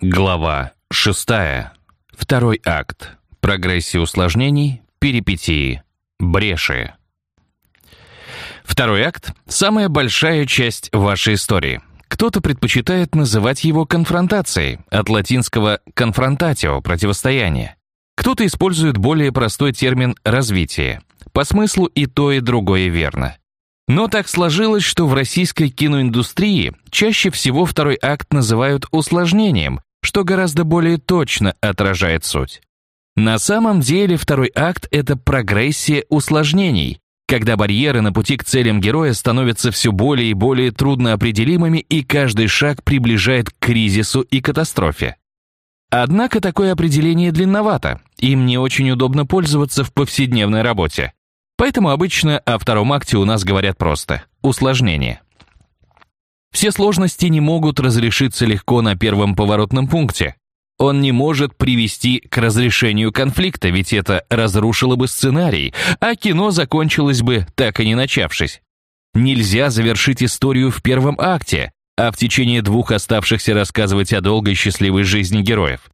Глава 6. Второй акт. Прогрессия усложнений, перипетии, бреши. Второй акт – самая большая часть вашей истории. Кто-то предпочитает называть его конфронтацией, от латинского «confrontatio» – противостояние. Кто-то использует более простой термин «развитие». По смыслу и то, и другое верно. Но так сложилось, что в российской киноиндустрии чаще всего второй акт называют усложнением, что гораздо более точно отражает суть. На самом деле второй акт — это прогрессия усложнений, когда барьеры на пути к целям героя становятся все более и более трудноопределимыми и каждый шаг приближает к кризису и катастрофе. Однако такое определение длинновато, им не очень удобно пользоваться в повседневной работе. Поэтому обычно о втором акте у нас говорят просто «усложнение». Все сложности не могут разрешиться легко на первом поворотном пункте. Он не может привести к разрешению конфликта, ведь это разрушило бы сценарий, а кино закончилось бы, так и не начавшись. Нельзя завершить историю в первом акте, а в течение двух оставшихся рассказывать о долгой счастливой жизни героев.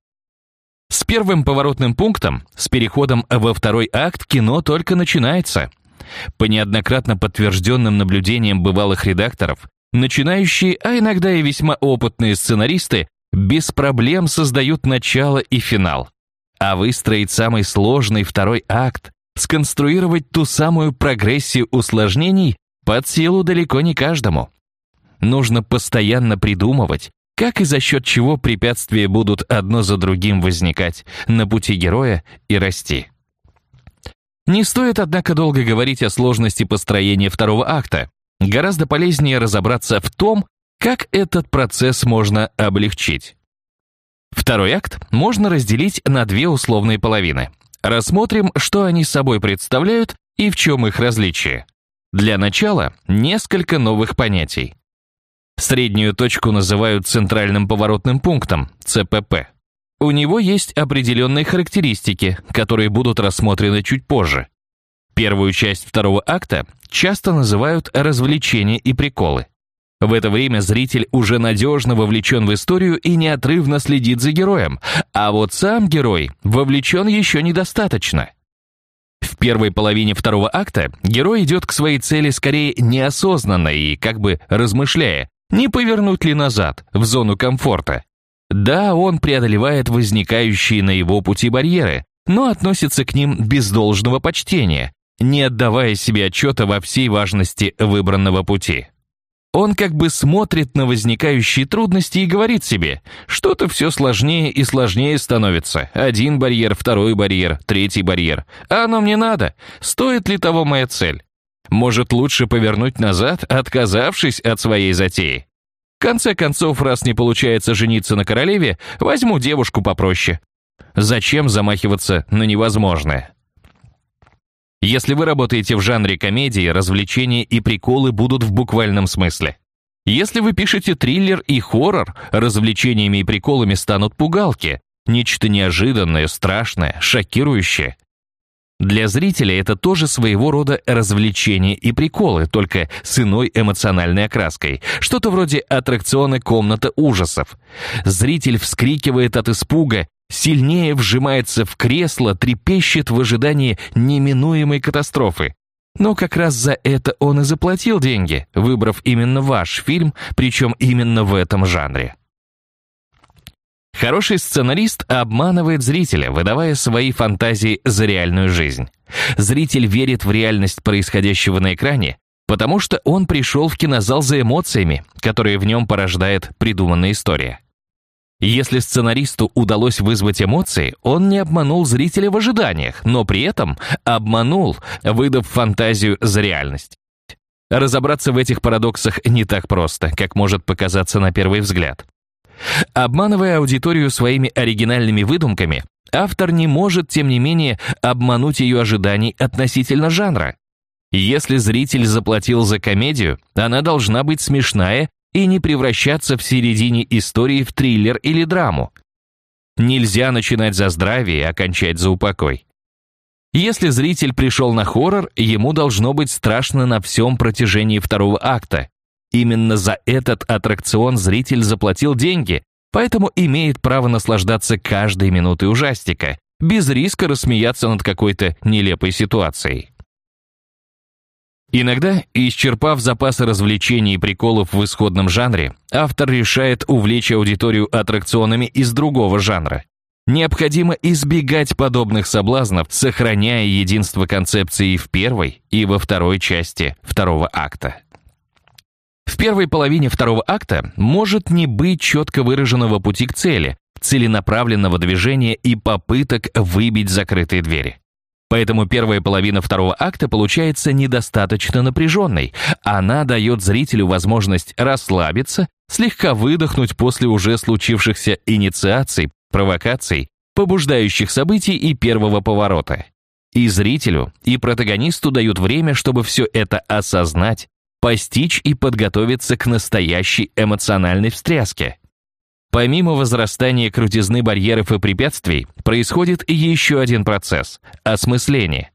С первым поворотным пунктом, с переходом во второй акт, кино только начинается. По неоднократно подтвержденным наблюдениям бывалых редакторов, начинающие, а иногда и весьма опытные сценаристы без проблем создают начало и финал. А выстроить самый сложный второй акт, сконструировать ту самую прогрессию усложнений под силу далеко не каждому. Нужно постоянно придумывать, как и за счет чего препятствия будут одно за другим возникать на пути героя и расти. Не стоит, однако, долго говорить о сложности построения второго акта. Гораздо полезнее разобраться в том, как этот процесс можно облегчить. Второй акт можно разделить на две условные половины. Рассмотрим, что они собой представляют и в чем их различие. Для начала несколько новых понятий. Среднюю точку называют центральным поворотным пунктом, ЦПП. У него есть определенные характеристики, которые будут рассмотрены чуть позже. Первую часть второго акта часто называют развлечения и приколы. В это время зритель уже надежно вовлечен в историю и неотрывно следит за героем, а вот сам герой вовлечен еще недостаточно. В первой половине второго акта герой идет к своей цели скорее неосознанно и как бы размышляя, не повернуть ли назад, в зону комфорта? Да, он преодолевает возникающие на его пути барьеры, но относится к ним без должного почтения, не отдавая себе отчета во всей важности выбранного пути. Он как бы смотрит на возникающие трудности и говорит себе, что-то все сложнее и сложнее становится. Один барьер, второй барьер, третий барьер. А оно мне надо. Стоит ли того моя цель? Может, лучше повернуть назад, отказавшись от своей затеи? В конце концов, раз не получается жениться на королеве, возьму девушку попроще. Зачем замахиваться на невозможное? Если вы работаете в жанре комедии, развлечения и приколы будут в буквальном смысле. Если вы пишете триллер и хоррор, развлечениями и приколами станут пугалки, нечто неожиданное, страшное, шокирующее. Для зрителя это тоже своего рода развлечения и приколы, только с иной эмоциональной окраской. Что-то вроде аттракциона «Комната ужасов». Зритель вскрикивает от испуга, сильнее вжимается в кресло, трепещет в ожидании неминуемой катастрофы. Но как раз за это он и заплатил деньги, выбрав именно ваш фильм, причем именно в этом жанре. Хороший сценарист обманывает зрителя, выдавая свои фантазии за реальную жизнь. Зритель верит в реальность происходящего на экране, потому что он пришел в кинозал за эмоциями, которые в нем порождает придуманная история. Если сценаристу удалось вызвать эмоции, он не обманул зрителя в ожиданиях, но при этом обманул, выдав фантазию за реальность. Разобраться в этих парадоксах не так просто, как может показаться на первый взгляд. Обманывая аудиторию своими оригинальными выдумками, автор не может, тем не менее, обмануть ее ожиданий относительно жанра. Если зритель заплатил за комедию, она должна быть смешная и не превращаться в середине истории в триллер или драму. Нельзя начинать за здравие и окончать за упокой. Если зритель пришел на хоррор, ему должно быть страшно на всем протяжении второго акта, Именно за этот аттракцион зритель заплатил деньги, поэтому имеет право наслаждаться каждой минутой ужастика, без риска рассмеяться над какой-то нелепой ситуацией. Иногда, исчерпав запасы развлечений и приколов в исходном жанре, автор решает увлечь аудиторию аттракционами из другого жанра. Необходимо избегать подобных соблазнов, сохраняя единство концепции в первой и во второй части второго акта. В первой половине второго акта может не быть четко выраженного пути к цели, целенаправленного движения и попыток выбить закрытые двери. Поэтому первая половина второго акта получается недостаточно напряженной. Она дает зрителю возможность расслабиться, слегка выдохнуть после уже случившихся инициаций, провокаций, побуждающих событий и первого поворота. И зрителю, и протагонисту дают время, чтобы все это осознать, постичь и подготовиться к настоящей эмоциональной встряске. Помимо возрастания крутизны барьеров и препятствий, происходит еще один процесс – осмысление.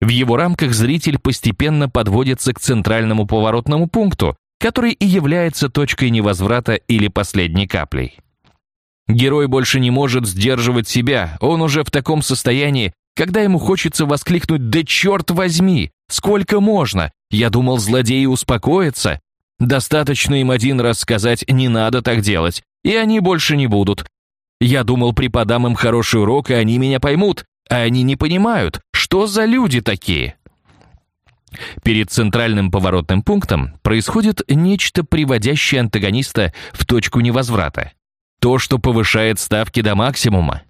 В его рамках зритель постепенно подводится к центральному поворотному пункту, который и является точкой невозврата или последней каплей. Герой больше не может сдерживать себя, он уже в таком состоянии, когда ему хочется воскликнуть «Да черт возьми! Сколько можно? Я думал, злодеи успокоятся. Достаточно им один раз сказать «не надо так делать», и они больше не будут. Я думал, преподам им хороший урок, и они меня поймут, а они не понимают, что за люди такие. Перед центральным поворотным пунктом происходит нечто, приводящее антагониста в точку невозврата. То, что повышает ставки до максимума.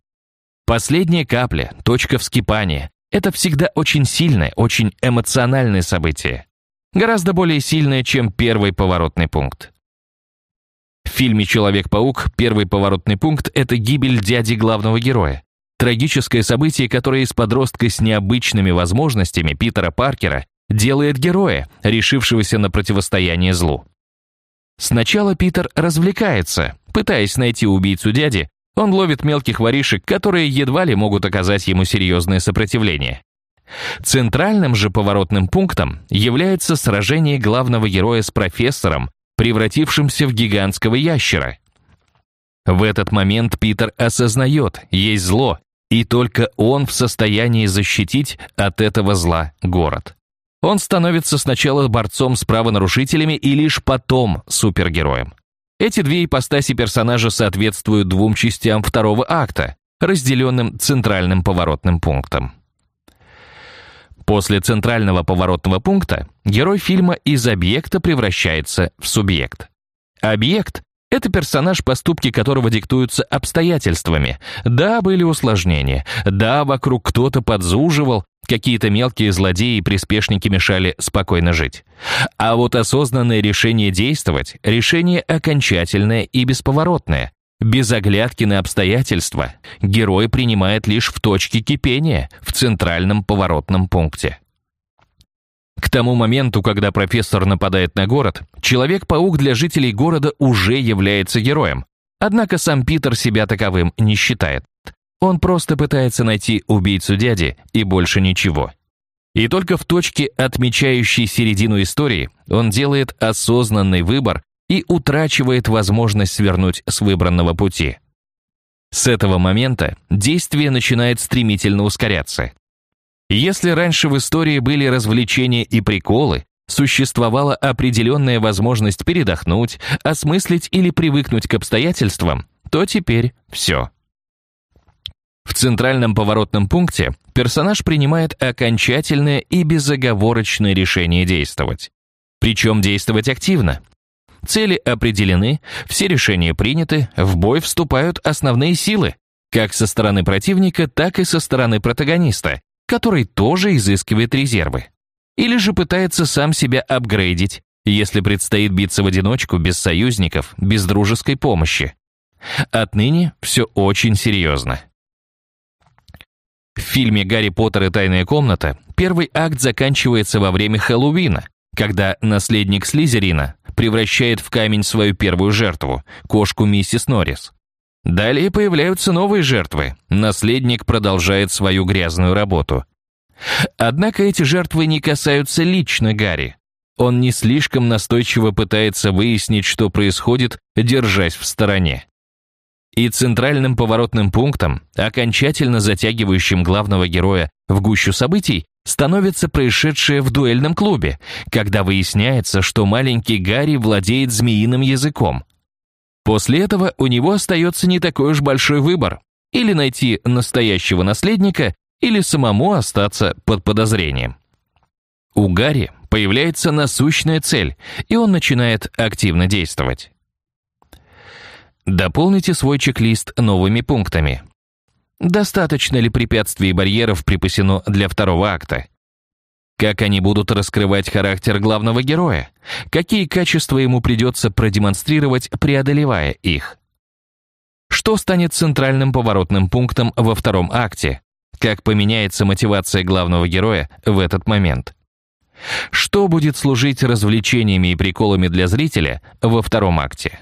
Последняя капля, точка вскипания – это всегда очень сильное, очень эмоциональное событие. Гораздо более сильное, чем первый поворотный пункт. В фильме «Человек-паук» первый поворотный пункт — это гибель дяди главного героя. Трагическое событие, которое из подростка с необычными возможностями Питера Паркера делает героя, решившегося на противостояние злу. Сначала Питер развлекается, пытаясь найти убийцу дяди, он ловит мелких воришек, которые едва ли могут оказать ему серьезное сопротивление. Центральным же поворотным пунктом является сражение главного героя с профессором, превратившимся в гигантского ящера. В этот момент Питер осознает, есть зло, и только он в состоянии защитить от этого зла город. Он становится сначала борцом с правонарушителями и лишь потом супергероем. Эти две ипостаси персонажа соответствуют двум частям второго акта, разделенным центральным поворотным пунктом. После центрального поворотного пункта герой фильма из объекта превращается в субъект. Объект — это персонаж, поступки которого диктуются обстоятельствами. Да, были усложнения. Да, вокруг кто-то подзуживал, какие-то мелкие злодеи и приспешники мешали спокойно жить. А вот осознанное решение действовать — решение окончательное и бесповоротное. Без оглядки на обстоятельства герой принимает лишь в точке кипения, в центральном поворотном пункте. К тому моменту, когда профессор нападает на город, Человек-паук для жителей города уже является героем. Однако сам Питер себя таковым не считает. Он просто пытается найти убийцу дяди и больше ничего. И только в точке, отмечающей середину истории, он делает осознанный выбор и утрачивает возможность свернуть с выбранного пути. С этого момента действие начинает стремительно ускоряться. Если раньше в истории были развлечения и приколы, существовала определенная возможность передохнуть, осмыслить или привыкнуть к обстоятельствам, то теперь все. В центральном поворотном пункте персонаж принимает окончательное и безоговорочное решение действовать. Причем действовать активно, Цели определены, все решения приняты, в бой вступают основные силы, как со стороны противника, так и со стороны протагониста, который тоже изыскивает резервы. Или же пытается сам себя апгрейдить, если предстоит биться в одиночку, без союзников, без дружеской помощи. Отныне все очень серьезно. В фильме «Гарри Поттер и тайная комната» первый акт заканчивается во время Хэллоуина, когда наследник Слизерина превращает в камень свою первую жертву, кошку миссис Норрис. Далее появляются новые жертвы, наследник продолжает свою грязную работу. Однако эти жертвы не касаются лично Гарри. Он не слишком настойчиво пытается выяснить, что происходит, держась в стороне. И центральным поворотным пунктом, окончательно затягивающим главного героя в гущу событий, становится происшедшее в дуэльном клубе, когда выясняется, что маленький Гарри владеет змеиным языком. После этого у него остается не такой уж большой выбор – или найти настоящего наследника, или самому остаться под подозрением. У Гарри появляется насущная цель, и он начинает активно действовать. Дополните свой чек-лист новыми пунктами. Достаточно ли препятствий и барьеров припасено для второго акта? Как они будут раскрывать характер главного героя? Какие качества ему придется продемонстрировать, преодолевая их? Что станет центральным поворотным пунктом во втором акте? Как поменяется мотивация главного героя в этот момент? Что будет служить развлечениями и приколами для зрителя во втором акте?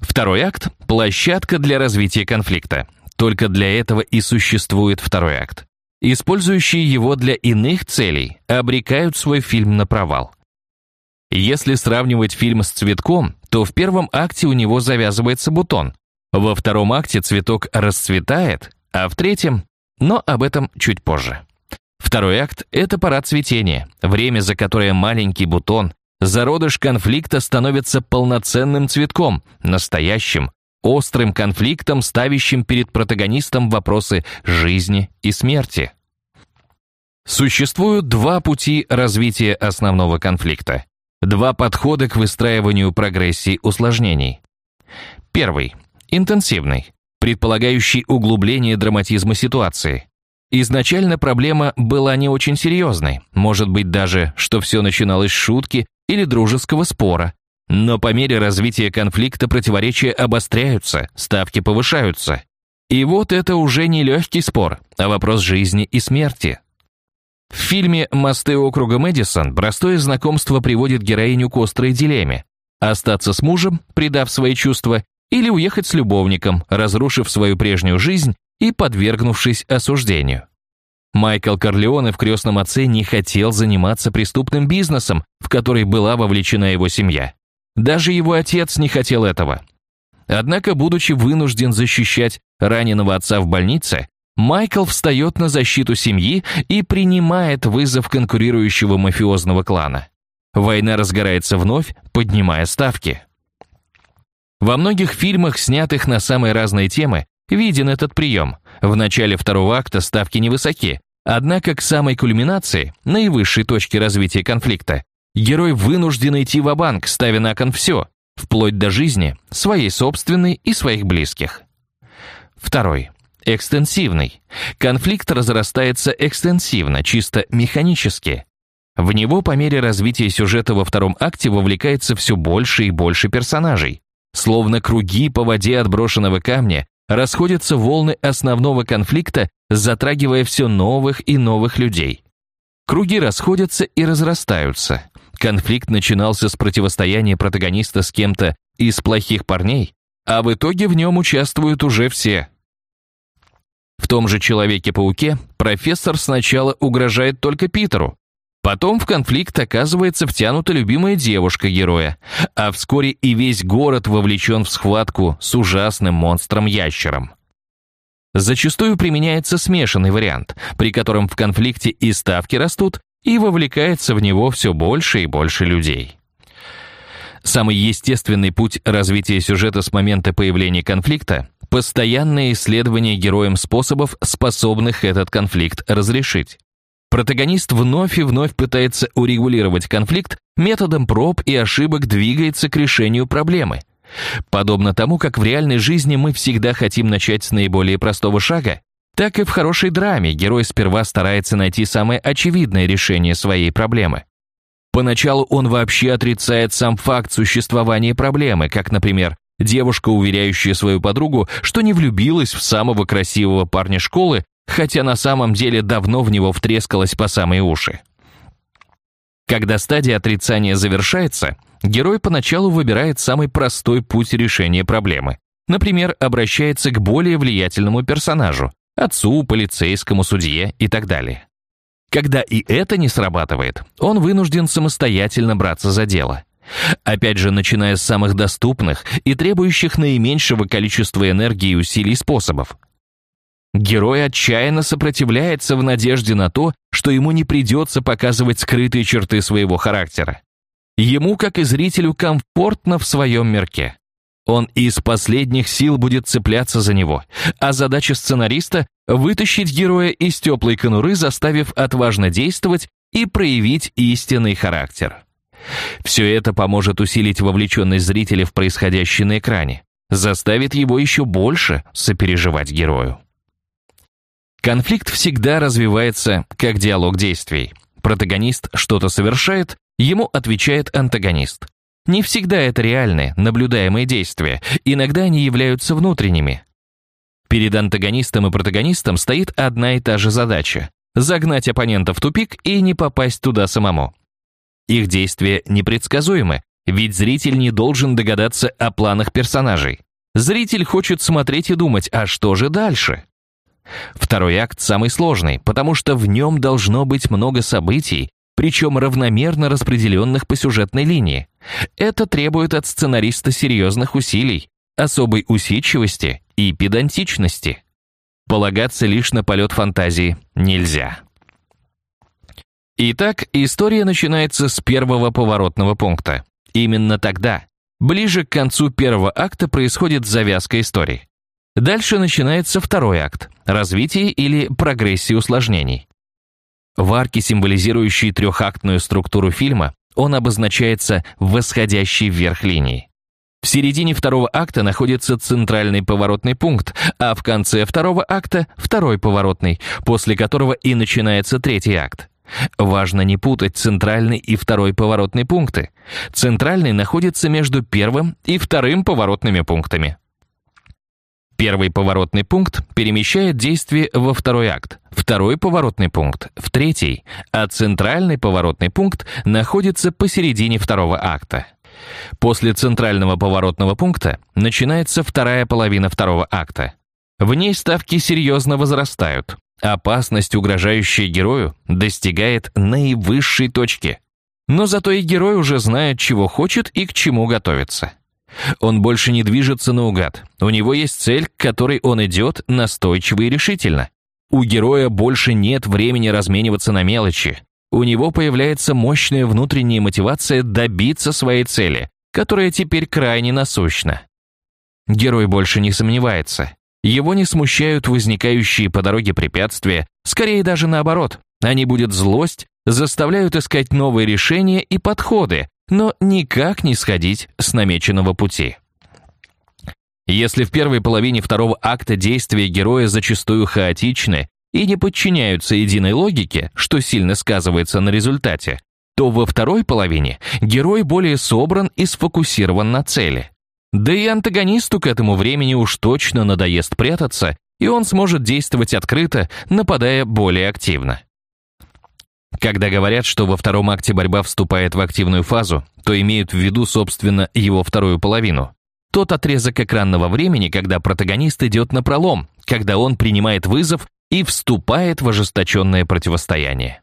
Второй акт – площадка для развития конфликта. Только для этого и существует второй акт. Использующие его для иных целей обрекают свой фильм на провал. Если сравнивать фильм с цветком, то в первом акте у него завязывается бутон, во втором акте цветок расцветает, а в третьем... Но об этом чуть позже. Второй акт — это пора цветения, время, за которое маленький бутон, зародыш конфликта становится полноценным цветком, настоящим, острым конфликтом, ставящим перед протагонистом вопросы жизни и смерти. Существуют два пути развития основного конфликта. Два подхода к выстраиванию прогрессии усложнений. Первый – интенсивный, предполагающий углубление драматизма ситуации. Изначально проблема была не очень серьезной, может быть даже, что все начиналось с шутки или дружеского спора. Но по мере развития конфликта противоречия обостряются, ставки повышаются. И вот это уже не легкий спор, а вопрос жизни и смерти. В фильме «Мосты округа Мэдисон» простое знакомство приводит героиню к острой дилемме. Остаться с мужем, предав свои чувства, или уехать с любовником, разрушив свою прежнюю жизнь и подвергнувшись осуждению. Майкл Корлеоне в «Крестном отце» не хотел заниматься преступным бизнесом, в который была вовлечена его семья. Даже его отец не хотел этого. Однако, будучи вынужден защищать раненого отца в больнице, Майкл встает на защиту семьи и принимает вызов конкурирующего мафиозного клана. Война разгорается вновь, поднимая ставки. Во многих фильмах, снятых на самые разные темы, виден этот прием. В начале второго акта ставки невысоки, однако к самой кульминации, наивысшей точке развития конфликта, герой вынужден идти в банк ставя на кон все, вплоть до жизни, своей собственной и своих близких. Второй. Экстенсивный. Конфликт разрастается экстенсивно, чисто механически. В него по мере развития сюжета во втором акте вовлекается все больше и больше персонажей. Словно круги по воде отброшенного камня расходятся волны основного конфликта, затрагивая все новых и новых людей. Круги расходятся и разрастаются. Конфликт начинался с противостояния протагониста с кем-то из плохих парней, а в итоге в нем участвуют уже все, в том же Человеке-пауке профессор сначала угрожает только Питеру, Потом в конфликт оказывается втянута любимая девушка героя, а вскоре и весь город вовлечен в схватку с ужасным монстром-ящером. Зачастую применяется смешанный вариант, при котором в конфликте и ставки растут, и вовлекается в него все больше и больше людей. Самый естественный путь развития сюжета с момента появления конфликта Постоянное исследование героем способов, способных этот конфликт разрешить. Протагонист вновь и вновь пытается урегулировать конфликт, методом проб и ошибок двигается к решению проблемы. Подобно тому, как в реальной жизни мы всегда хотим начать с наиболее простого шага, так и в хорошей драме герой сперва старается найти самое очевидное решение своей проблемы. Поначалу он вообще отрицает сам факт существования проблемы, как, например, Девушка, уверяющая свою подругу, что не влюбилась в самого красивого парня школы, хотя на самом деле давно в него втрескалась по самые уши. Когда стадия отрицания завершается, герой поначалу выбирает самый простой путь решения проблемы. Например, обращается к более влиятельному персонажу, отцу, полицейскому, судье и так далее. Когда и это не срабатывает, он вынужден самостоятельно браться за дело – Опять же, начиная с самых доступных и требующих наименьшего количества энергии и усилий способов. Герой отчаянно сопротивляется в надежде на то, что ему не придется показывать скрытые черты своего характера. Ему, как и зрителю, комфортно в своем мирке. Он из последних сил будет цепляться за него, а задача сценариста — вытащить героя из теплой конуры, заставив отважно действовать и проявить истинный характер. Все это поможет усилить вовлеченность зрителя в происходящее на экране, заставит его еще больше сопереживать герою. Конфликт всегда развивается как диалог действий. Протагонист что-то совершает, ему отвечает антагонист. Не всегда это реальные, наблюдаемые действия, иногда они являются внутренними. Перед антагонистом и протагонистом стоит одна и та же задача – загнать оппонента в тупик и не попасть туда самому. Их действия непредсказуемы, ведь зритель не должен догадаться о планах персонажей. Зритель хочет смотреть и думать, а что же дальше? Второй акт самый сложный, потому что в нем должно быть много событий, причем равномерно распределенных по сюжетной линии. Это требует от сценариста серьезных усилий, особой усидчивости и педантичности. Полагаться лишь на полет фантазии нельзя. Итак, история начинается с первого поворотного пункта. Именно тогда, ближе к концу первого акта, происходит завязка истории. Дальше начинается второй акт – развитие или прогрессия усложнений. В арке, символизирующей трехактную структуру фильма, он обозначается восходящей вверх линией. В середине второго акта находится центральный поворотный пункт, а в конце второго акта – второй поворотный, после которого и начинается третий акт. Важно не путать центральный и второй поворотные пункты. Центральный находится между первым и вторым поворотными пунктами. Первый поворотный пункт перемещает действие во второй акт, второй поворотный пункт — в третий, а центральный поворотный пункт находится посередине второго акта. После центрального поворотного пункта начинается вторая половина второго акта. В ней ставки серьезно возрастают. Опасность, угрожающая герою, достигает наивысшей точки. Но зато и герой уже знает, чего хочет и к чему готовится. Он больше не движется наугад. У него есть цель, к которой он идет настойчиво и решительно. У героя больше нет времени размениваться на мелочи. У него появляется мощная внутренняя мотивация добиться своей цели, которая теперь крайне насущна. Герой больше не сомневается. Его не смущают возникающие по дороге препятствия, скорее даже наоборот. Они будут злость, заставляют искать новые решения и подходы, но никак не сходить с намеченного пути. Если в первой половине второго акта действия героя зачастую хаотичны и не подчиняются единой логике, что сильно сказывается на результате, то во второй половине герой более собран и сфокусирован на цели. Да и антагонисту к этому времени уж точно надоест прятаться, и он сможет действовать открыто, нападая более активно. Когда говорят, что во втором акте борьба вступает в активную фазу, то имеют в виду, собственно, его вторую половину. Тот отрезок экранного времени, когда протагонист идет на пролом, когда он принимает вызов и вступает в ожесточенное противостояние.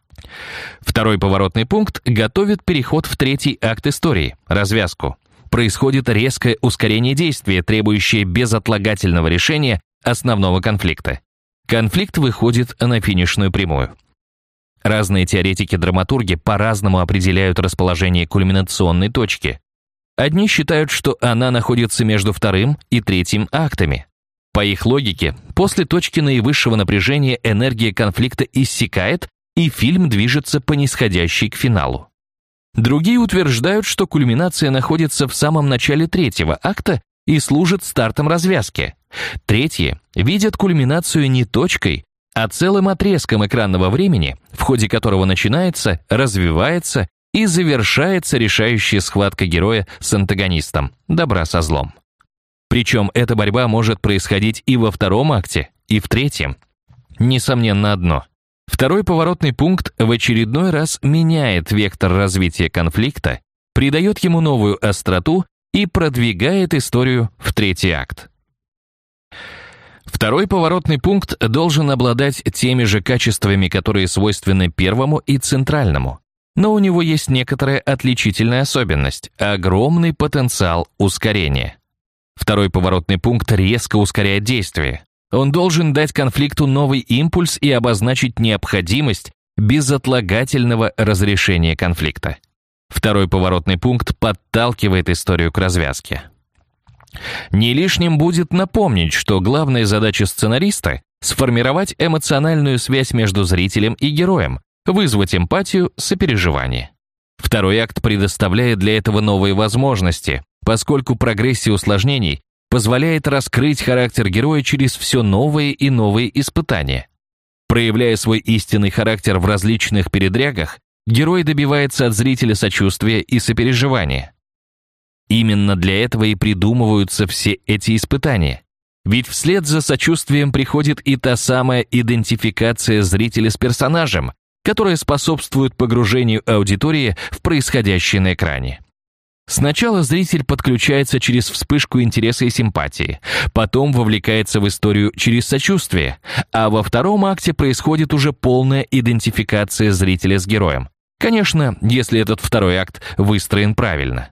Второй поворотный пункт готовит переход в третий акт истории, развязку. Происходит резкое ускорение действия, требующее безотлагательного решения основного конфликта. Конфликт выходит на финишную прямую. Разные теоретики-драматурги по-разному определяют расположение кульминационной точки. Одни считают, что она находится между вторым и третьим актами. По их логике, после точки наивысшего напряжения энергия конфликта иссякает, и фильм движется по нисходящей к финалу. Другие утверждают, что кульминация находится в самом начале третьего акта и служит стартом развязки. Третьи видят кульминацию не точкой, а целым отрезком экранного времени, в ходе которого начинается, развивается и завершается решающая схватка героя с антагонистом, добра со злом. Причем эта борьба может происходить и во втором акте, и в третьем. Несомненно одно. Второй поворотный пункт в очередной раз меняет вектор развития конфликта, придает ему новую остроту и продвигает историю в третий акт. Второй поворотный пункт должен обладать теми же качествами, которые свойственны первому и центральному. но у него есть некоторая отличительная особенность – огромный потенциал ускорения. Второй поворотный пункт резко ускоряет действие. Он должен дать конфликту новый импульс и обозначить необходимость безотлагательного разрешения конфликта. Второй поворотный пункт подталкивает историю к развязке. Не лишним будет напомнить, что главная задача сценариста — сформировать эмоциональную связь между зрителем и героем, вызвать эмпатию, сопереживание. Второй акт предоставляет для этого новые возможности, поскольку прогрессия усложнений позволяет раскрыть характер героя через все новые и новые испытания. Проявляя свой истинный характер в различных передрягах, герой добивается от зрителя сочувствия и сопереживания. Именно для этого и придумываются все эти испытания. Ведь вслед за сочувствием приходит и та самая идентификация зрителя с персонажем, которая способствует погружению аудитории в происходящее на экране. Сначала зритель подключается через вспышку интереса и симпатии, потом вовлекается в историю через сочувствие, а во втором акте происходит уже полная идентификация зрителя с героем. Конечно, если этот второй акт выстроен правильно.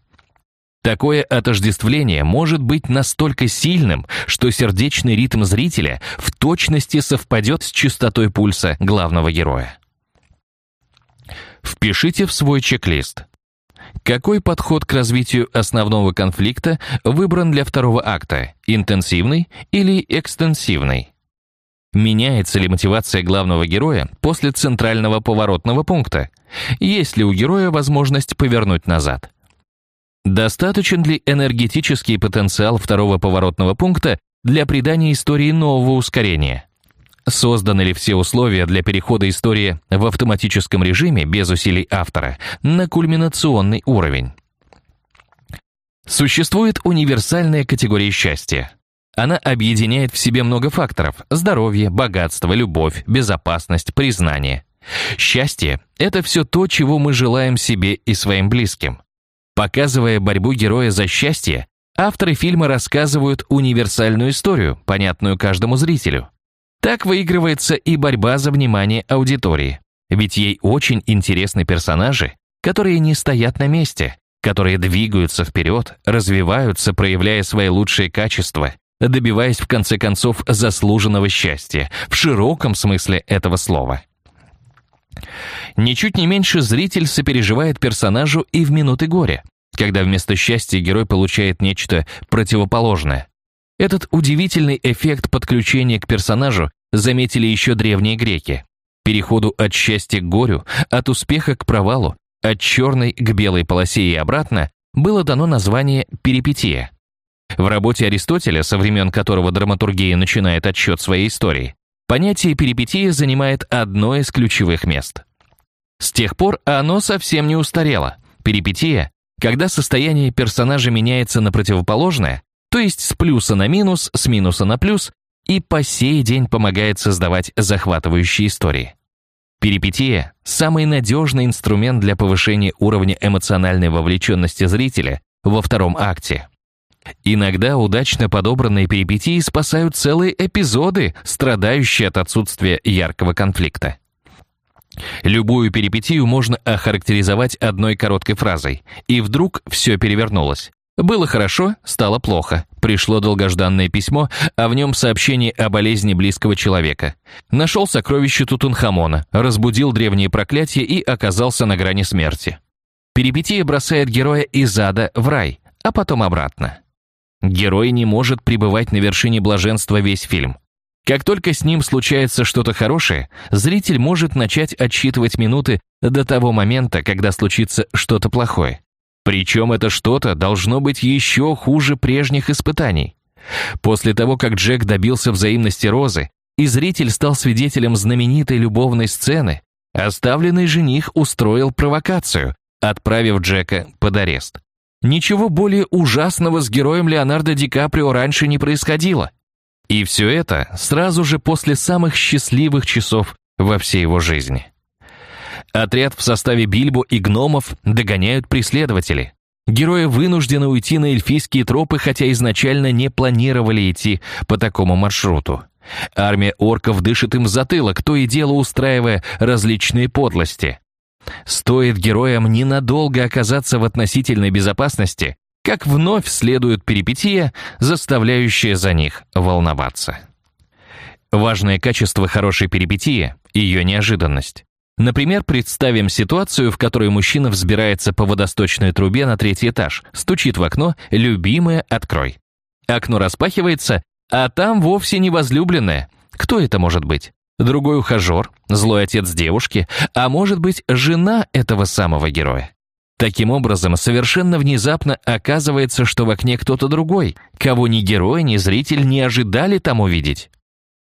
Такое отождествление может быть настолько сильным, что сердечный ритм зрителя в точности совпадет с частотой пульса главного героя. Впишите в свой чек-лист. Какой подход к развитию основного конфликта выбран для второго акта, интенсивный или экстенсивный? Меняется ли мотивация главного героя после центрального поворотного пункта? Есть ли у героя возможность повернуть назад? Достаточен ли энергетический потенциал второго поворотного пункта для придания истории нового ускорения? Созданы ли все условия для перехода истории в автоматическом режиме без усилий автора на кульминационный уровень? Существует универсальная категория счастья. Она объединяет в себе много факторов – здоровье, богатство, любовь, безопасность, признание. Счастье – это все то, чего мы желаем себе и своим близким. Показывая борьбу героя за счастье, авторы фильма рассказывают универсальную историю, понятную каждому зрителю. Так выигрывается и борьба за внимание аудитории. Ведь ей очень интересны персонажи, которые не стоят на месте, которые двигаются вперед, развиваются, проявляя свои лучшие качества, добиваясь в конце концов заслуженного счастья, в широком смысле этого слова. Ничуть не меньше зритель сопереживает персонажу и в минуты горя, когда вместо счастья герой получает нечто противоположное, этот удивительный эффект подключения к персонажу заметили еще древние греки. Переходу от счастья к горю, от успеха к провалу, от черной к белой полосе и обратно было дано название «перипетия». В работе Аристотеля, со времен которого драматургия начинает отсчет своей истории, понятие перипетия занимает одно из ключевых мест. С тех пор оно совсем не устарело. Перипетия, когда состояние персонажа меняется на противоположное, то есть с плюса на минус, с минуса на плюс, и по сей день помогает создавать захватывающие истории. Перипетия – самый надежный инструмент для повышения уровня эмоциональной вовлеченности зрителя во втором акте. Иногда удачно подобранные перипетии спасают целые эпизоды, страдающие от отсутствия яркого конфликта. Любую перипетию можно охарактеризовать одной короткой фразой, и вдруг все перевернулось. Было хорошо, стало плохо. Пришло долгожданное письмо, а в нем сообщение о болезни близкого человека. Нашел сокровище Тутанхамона, разбудил древние проклятия и оказался на грани смерти. Перипетия бросает героя из ада в рай, а потом обратно. Герой не может пребывать на вершине блаженства весь фильм. Как только с ним случается что-то хорошее, зритель может начать отсчитывать минуты до того момента, когда случится что-то плохое. Причем это что-то должно быть еще хуже прежних испытаний. После того, как Джек добился взаимности Розы, и зритель стал свидетелем знаменитой любовной сцены, оставленный жених устроил провокацию, отправив Джека под арест. Ничего более ужасного с героем Леонардо Ди Каприо раньше не происходило. И все это сразу же после самых счастливых часов во всей его жизни. Отряд в составе Бильбо и гномов догоняют преследователи. Герои вынуждены уйти на эльфийские тропы, хотя изначально не планировали идти по такому маршруту. Армия орков дышит им в затылок, то и дело устраивая различные подлости. Стоит героям ненадолго оказаться в относительной безопасности, как вновь следует перипетия, заставляющая за них волноваться. Важное качество хорошей перипетии — ее неожиданность. Например, представим ситуацию, в которой мужчина взбирается по водосточной трубе на третий этаж, стучит в окно «Любимая, открой». Окно распахивается, а там вовсе не возлюбленная. Кто это может быть? Другой ухажер, злой отец девушки, а может быть, жена этого самого героя. Таким образом, совершенно внезапно оказывается, что в окне кто-то другой, кого ни герой, ни зритель не ожидали там увидеть.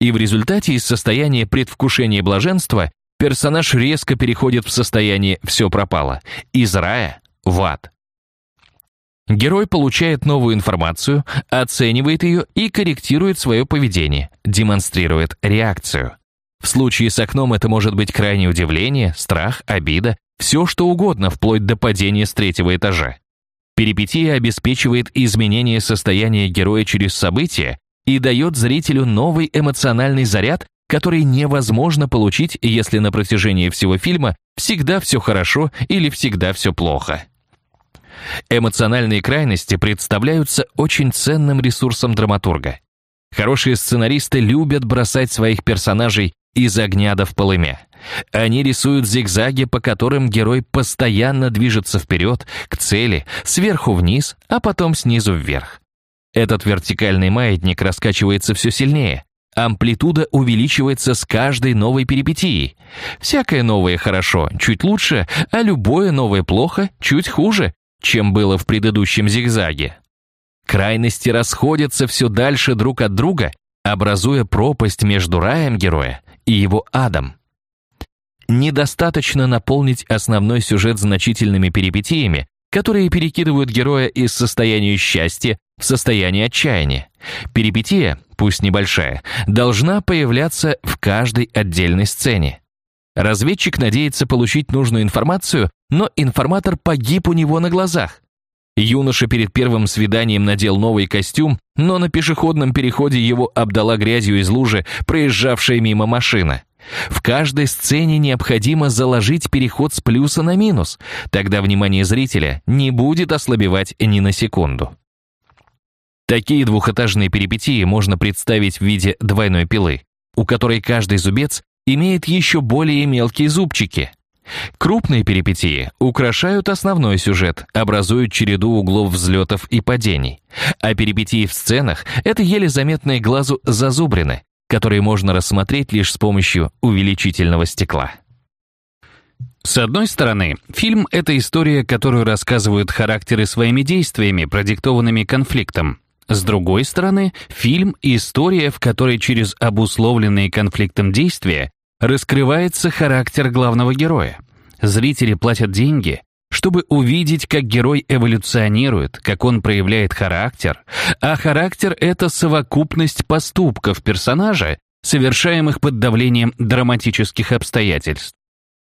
И в результате из состояния предвкушения блаженства персонаж резко переходит в состояние «все пропало» из рая в ад. Герой получает новую информацию, оценивает ее и корректирует свое поведение, демонстрирует реакцию. В случае с окном это может быть крайнее удивление, страх, обида, все что угодно, вплоть до падения с третьего этажа. Перипетия обеспечивает изменение состояния героя через события и дает зрителю новый эмоциональный заряд, который невозможно получить, если на протяжении всего фильма всегда все хорошо или всегда все плохо. Эмоциональные крайности представляются очень ценным ресурсом драматурга. Хорошие сценаристы любят бросать своих персонажей из огня до в полымя. Они рисуют зигзаги, по которым герой постоянно движется вперед, к цели, сверху вниз, а потом снизу вверх. Этот вертикальный маятник раскачивается все сильнее, Амплитуда увеличивается с каждой новой перипетией. Всякое новое хорошо, чуть лучше, а любое новое плохо, чуть хуже, чем было в предыдущем зигзаге. Крайности расходятся все дальше друг от друга, образуя пропасть между раем героя и его адом. Недостаточно наполнить основной сюжет значительными перипетиями, которые перекидывают героя из состояния счастья в состояние отчаяния. Перипетия, пусть небольшая, должна появляться в каждой отдельной сцене. Разведчик надеется получить нужную информацию, но информатор погиб у него на глазах. Юноша перед первым свиданием надел новый костюм, но на пешеходном переходе его обдала грязью из лужи проезжавшая мимо машина. В каждой сцене необходимо заложить переход с плюса на минус, тогда внимание зрителя не будет ослабевать ни на секунду. Такие двухэтажные перипетии можно представить в виде двойной пилы, у которой каждый зубец имеет еще более мелкие зубчики. Крупные перипетии украшают основной сюжет, образуют череду углов взлетов и падений. А перипетии в сценах — это еле заметные глазу зазубрины, которые можно рассмотреть лишь с помощью увеличительного стекла. С одной стороны, фильм — это история, которую рассказывают характеры своими действиями, продиктованными конфликтом. С другой стороны, фильм — история, в которой через обусловленные конфликтом действия раскрывается характер главного героя. Зрители платят деньги, чтобы увидеть, как герой эволюционирует, как он проявляет характер, а характер — это совокупность поступков персонажа, совершаемых под давлением драматических обстоятельств.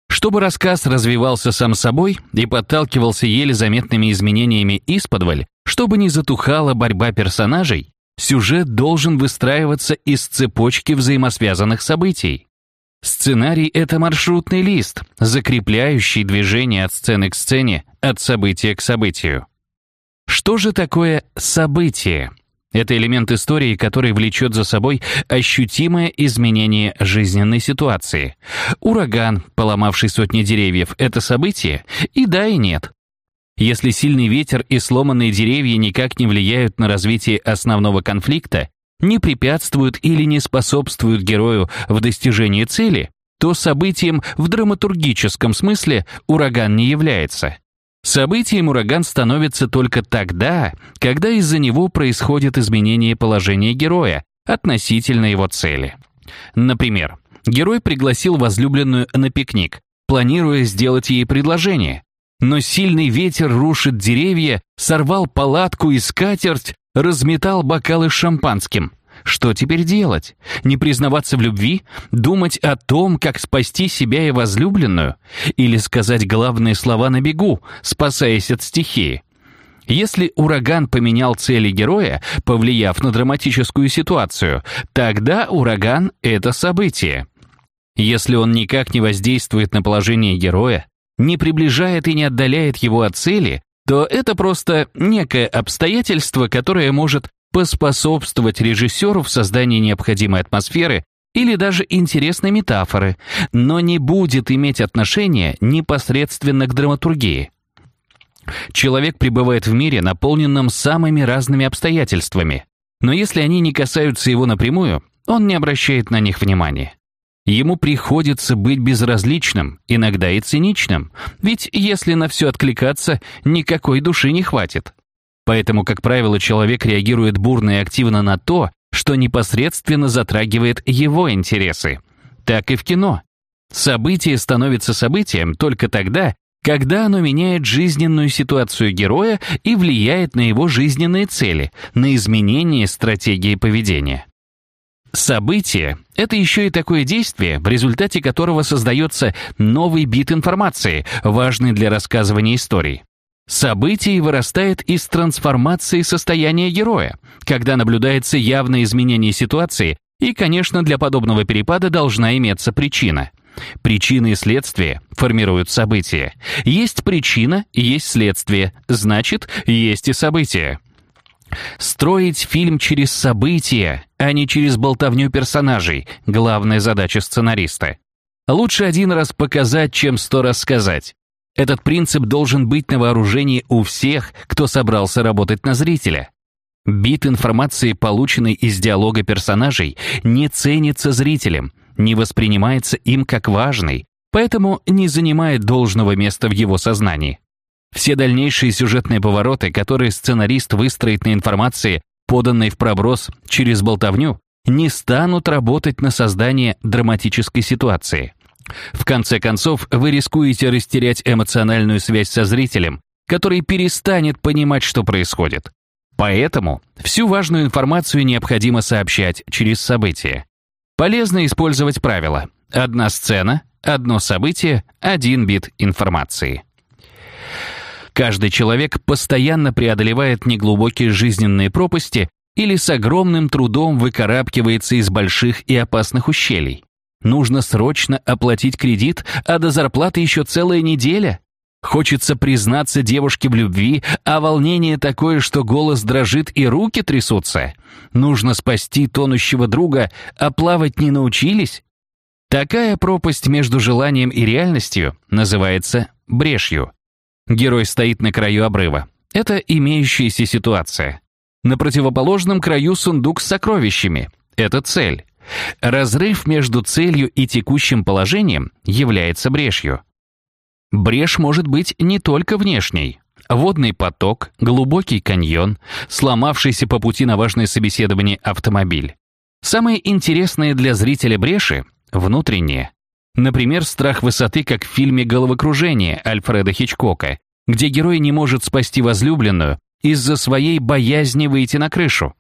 Чтобы рассказ развивался сам собой и подталкивался еле заметными изменениями исподволь, чтобы не затухала борьба персонажей, сюжет должен выстраиваться из цепочки взаимосвязанных событий. Сценарий — это маршрутный лист, закрепляющий движение от сцены к сцене, от события к событию. Что же такое событие? Это элемент истории, который влечет за собой ощутимое изменение жизненной ситуации. Ураган, поломавший сотни деревьев, это событие? И да, и нет. Если сильный ветер и сломанные деревья никак не влияют на развитие основного конфликта, не препятствуют или не способствуют герою в достижении цели, то событием в драматургическом смысле ураган не является. Событием ураган становится только тогда, когда из-за него происходит изменение положения героя относительно его цели. Например, герой пригласил возлюбленную на пикник, планируя сделать ей предложение, но сильный ветер рушит деревья, сорвал палатку и скатерть, разметал бокалы с шампанским. Что теперь делать? Не признаваться в любви? Думать о том, как спасти себя и возлюбленную? Или сказать главные слова на бегу, спасаясь от стихии? Если ураган поменял цели героя, повлияв на драматическую ситуацию, тогда ураган — это событие. Если он никак не воздействует на положение героя, не приближает и не отдаляет его от цели, то это просто некое обстоятельство, которое может поспособствовать режиссеру в создании необходимой атмосферы или даже интересной метафоры, но не будет иметь отношения непосредственно к драматургии. Человек пребывает в мире, наполненном самыми разными обстоятельствами, но если они не касаются его напрямую, он не обращает на них внимания. Ему приходится быть безразличным, иногда и циничным, ведь если на все откликаться, никакой души не хватит. Поэтому, как правило, человек реагирует бурно и активно на то, что непосредственно затрагивает его интересы. Так и в кино. Событие становится событием только тогда, когда оно меняет жизненную ситуацию героя и влияет на его жизненные цели, на изменение стратегии поведения. Событие — это еще и такое действие, в результате которого создается новый бит информации, важный для рассказывания истории. Событие вырастает из трансформации состояния героя, когда наблюдается явное изменение ситуации, и, конечно, для подобного перепада должна иметься причина — Причины и следствия формируют события. Есть причина, есть следствие, значит, есть и события. Строить фильм через события, а не через болтовню персонажей – главная задача сценариста. Лучше один раз показать, чем сто раз сказать. Этот принцип должен быть на вооружении у всех, кто собрался работать на зрителя. Бит информации, полученной из диалога персонажей, не ценится зрителем – не воспринимается им как важный, поэтому не занимает должного места в его сознании. Все дальнейшие сюжетные повороты, которые сценарист выстроит на информации, поданной в проброс через болтовню, не станут работать на создание драматической ситуации. В конце концов, вы рискуете растерять эмоциональную связь со зрителем, который перестанет понимать, что происходит. Поэтому всю важную информацию необходимо сообщать через события. Полезно использовать правило «одна сцена, одно событие, один бит информации». Каждый человек постоянно преодолевает неглубокие жизненные пропасти или с огромным трудом выкарабкивается из больших и опасных ущелий. Нужно срочно оплатить кредит, а до зарплаты еще целая неделя. Хочется признаться девушке в любви, а волнение такое, что голос дрожит и руки трясутся. Нужно спасти тонущего друга, а плавать не научились? Такая пропасть между желанием и реальностью называется брешью. Герой стоит на краю обрыва. Это имеющаяся ситуация. На противоположном краю сундук с сокровищами. Это цель. Разрыв между целью и текущим положением является брешью. Брешь может быть не только внешней. Водный поток, глубокий каньон, сломавшийся по пути на важное собеседование автомобиль. Самые интересные для зрителя бреши — внутренние. Например, страх высоты, как в фильме «Головокружение» Альфреда Хичкока, где герой не может спасти возлюбленную из-за своей боязни выйти на крышу.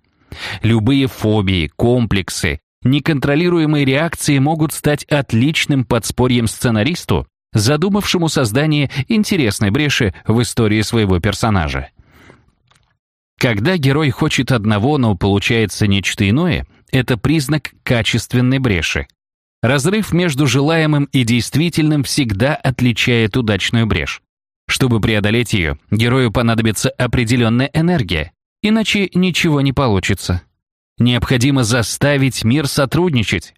Любые фобии, комплексы, неконтролируемые реакции могут стать отличным подспорьем сценаристу, задумавшему создание интересной бреши в истории своего персонажа. Когда герой хочет одного, но получается нечто иное, это признак качественной бреши. Разрыв между желаемым и действительным всегда отличает удачную брешь. Чтобы преодолеть ее, герою понадобится определенная энергия, иначе ничего не получится. Необходимо заставить мир сотрудничать,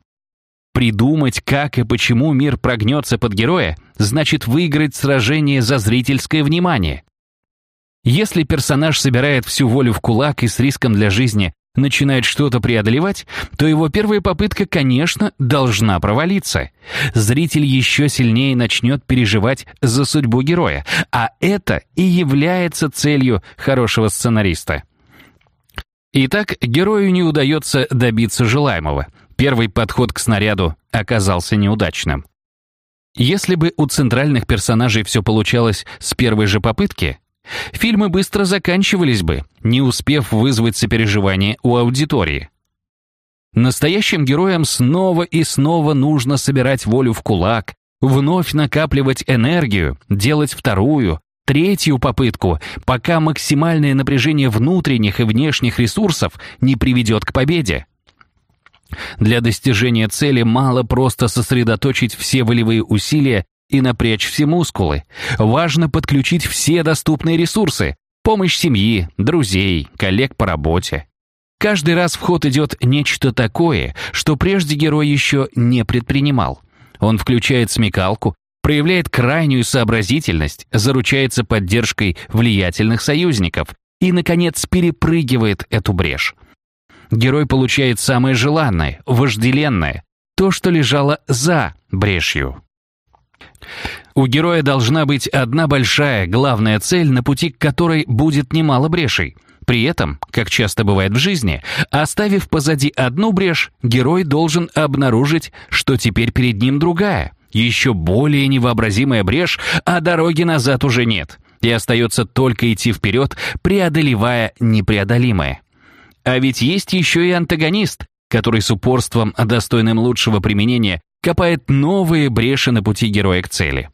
Придумать, как и почему мир прогнется под героя, значит выиграть сражение за зрительское внимание. Если персонаж собирает всю волю в кулак и с риском для жизни начинает что-то преодолевать, то его первая попытка, конечно, должна провалиться. Зритель еще сильнее начнет переживать за судьбу героя, а это и является целью хорошего сценариста. Итак, герою не удается добиться желаемого. Первый подход к снаряду оказался неудачным. Если бы у центральных персонажей все получалось с первой же попытки, фильмы быстро заканчивались бы, не успев вызвать сопереживание у аудитории. Настоящим героям снова и снова нужно собирать волю в кулак, вновь накапливать энергию, делать вторую, третью попытку, пока максимальное напряжение внутренних и внешних ресурсов не приведет к победе. Для достижения цели мало просто сосредоточить все волевые усилия и напрячь все мускулы. Важно подключить все доступные ресурсы. Помощь семьи, друзей, коллег по работе. Каждый раз в ход идет нечто такое, что прежде герой еще не предпринимал. Он включает смекалку, проявляет крайнюю сообразительность, заручается поддержкой влиятельных союзников и, наконец, перепрыгивает эту брешь. Герой получает самое желанное, вожделенное, то, что лежало за брешью. У героя должна быть одна большая, главная цель, на пути к которой будет немало брешей. При этом, как часто бывает в жизни, оставив позади одну брешь, герой должен обнаружить, что теперь перед ним другая, еще более невообразимая брешь, а дороги назад уже нет. И остается только идти вперед, преодолевая непреодолимое. А ведь есть еще и антагонист, который с упорством, достойным лучшего применения, копает новые бреши на пути героя к цели.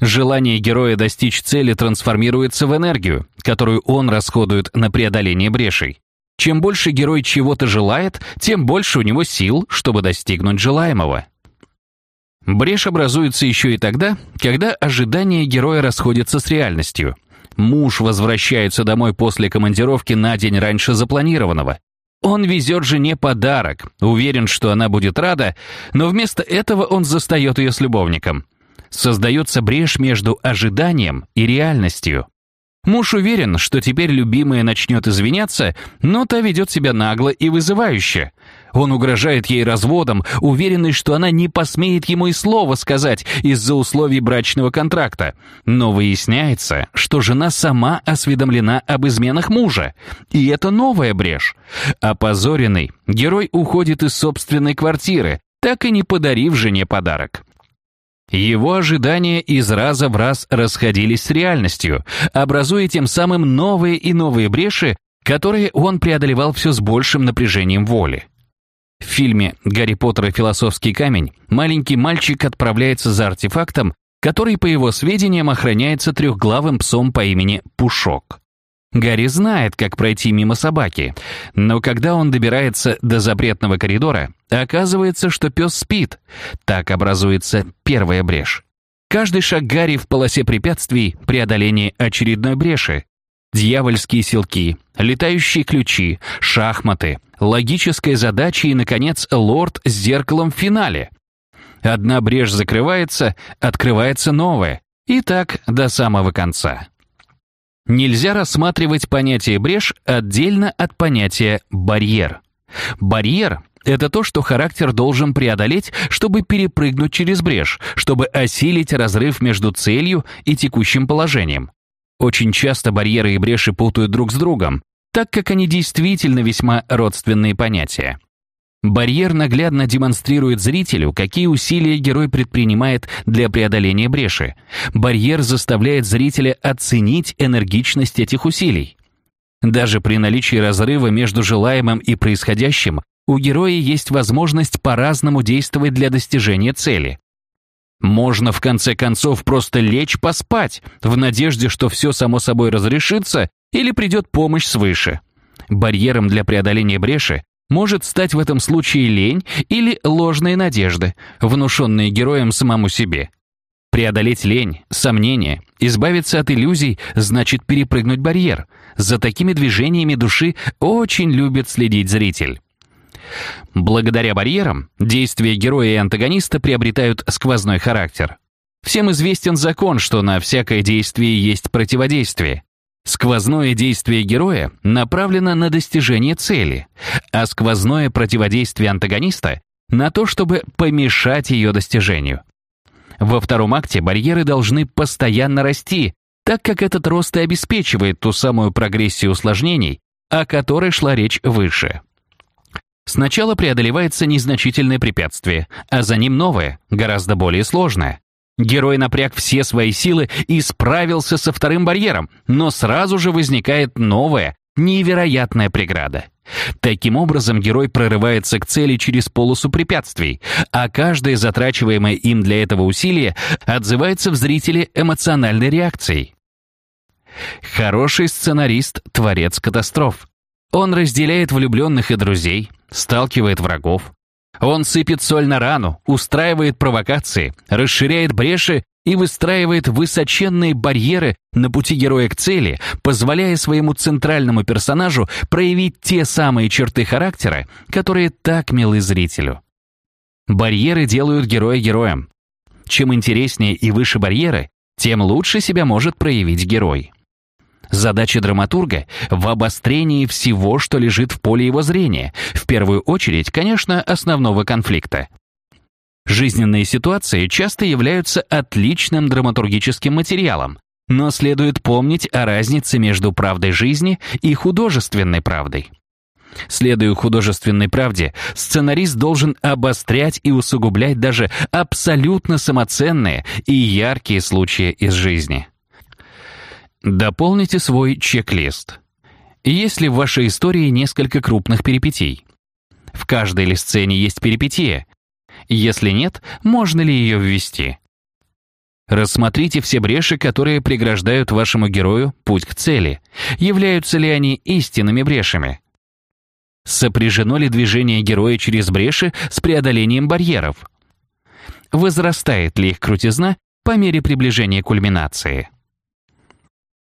Желание героя достичь цели трансформируется в энергию, которую он расходует на преодоление брешей. Чем больше герой чего-то желает, тем больше у него сил, чтобы достигнуть желаемого. Брешь образуется еще и тогда, когда ожидания героя расходятся с реальностью. Муж возвращается домой после командировки на день раньше запланированного. Он везет жене подарок, уверен, что она будет рада, но вместо этого он застает ее с любовником. Создается брешь между ожиданием и реальностью. Муж уверен, что теперь любимая начнет извиняться, но та ведет себя нагло и вызывающе. Он угрожает ей разводом, уверенный, что она не посмеет ему и слова сказать из-за условий брачного контракта. Но выясняется, что жена сама осведомлена об изменах мужа. И это новая брешь. Опозоренный, герой уходит из собственной квартиры, так и не подарив жене подарок. Его ожидания из раза в раз расходились с реальностью, образуя тем самым новые и новые бреши, которые он преодолевал все с большим напряжением воли. В фильме «Гарри Поттер и философский камень» маленький мальчик отправляется за артефактом, который, по его сведениям, охраняется трехглавым псом по имени Пушок. Гарри знает, как пройти мимо собаки, но когда он добирается до запретного коридора, оказывается, что пес спит. Так образуется первая брешь. Каждый шаг Гарри в полосе препятствий — преодоление очередной бреши. Дьявольские силки, летающие ключи, шахматы, логическая задача и, наконец, лорд с зеркалом в финале. Одна брешь закрывается, открывается новая. И так до самого конца. Нельзя рассматривать понятие брешь отдельно от понятия барьер. Барьер — это то, что характер должен преодолеть, чтобы перепрыгнуть через брешь, чтобы осилить разрыв между целью и текущим положением. Очень часто барьеры и бреши путают друг с другом, так как они действительно весьма родственные понятия. Барьер наглядно демонстрирует зрителю, какие усилия герой предпринимает для преодоления бреши. Барьер заставляет зрителя оценить энергичность этих усилий. Даже при наличии разрыва между желаемым и происходящим у героя есть возможность по-разному действовать для достижения цели. Можно в конце концов просто лечь поспать, в надежде, что все само собой разрешится или придет помощь свыше. Барьером для преодоления бреши может стать в этом случае лень или ложные надежды, внушенные героем самому себе. Преодолеть лень, сомнения, избавиться от иллюзий значит перепрыгнуть барьер. За такими движениями души очень любит следить зритель. Благодаря барьерам действия героя и антагониста приобретают сквозной характер. Всем известен закон, что на всякое действие есть противодействие. Сквозное действие героя направлено на достижение цели, а сквозное противодействие антагониста — на то, чтобы помешать ее достижению. Во втором акте барьеры должны постоянно расти, так как этот рост и обеспечивает ту самую прогрессию усложнений, о которой шла речь выше. Сначала преодолевается незначительное препятствие, а за ним новое, гораздо более сложное. Герой напряг все свои силы и справился со вторым барьером, но сразу же возникает новая, невероятная преграда. Таким образом, герой прорывается к цели через полосу препятствий, а каждое затрачиваемое им для этого усилие отзывается в зрителе эмоциональной реакцией. Хороший сценарист — творец катастроф. Он разделяет влюбленных и друзей, сталкивает врагов, Он сыпет соль на рану, устраивает провокации, расширяет бреши и выстраивает высоченные барьеры на пути героя к цели, позволяя своему центральному персонажу проявить те самые черты характера, которые так милы зрителю. Барьеры делают героя героем. Чем интереснее и выше барьеры, тем лучше себя может проявить герой. Задача драматурга в обострении всего, что лежит в поле его зрения, в первую очередь, конечно, основного конфликта. Жизненные ситуации часто являются отличным драматургическим материалом, но следует помнить о разнице между правдой жизни и художественной правдой. Следуя художественной правде, сценарист должен обострять и усугублять даже абсолютно самоценные и яркие случаи из жизни. Дополните свой чек-лист. Есть ли в вашей истории несколько крупных перипетий? В каждой ли сцене есть перипетия? Если нет, можно ли ее ввести? Рассмотрите все бреши, которые преграждают вашему герою путь к цели. Являются ли они истинными брешами? Сопряжено ли движение героя через бреши с преодолением барьеров? Возрастает ли их крутизна по мере приближения кульминации?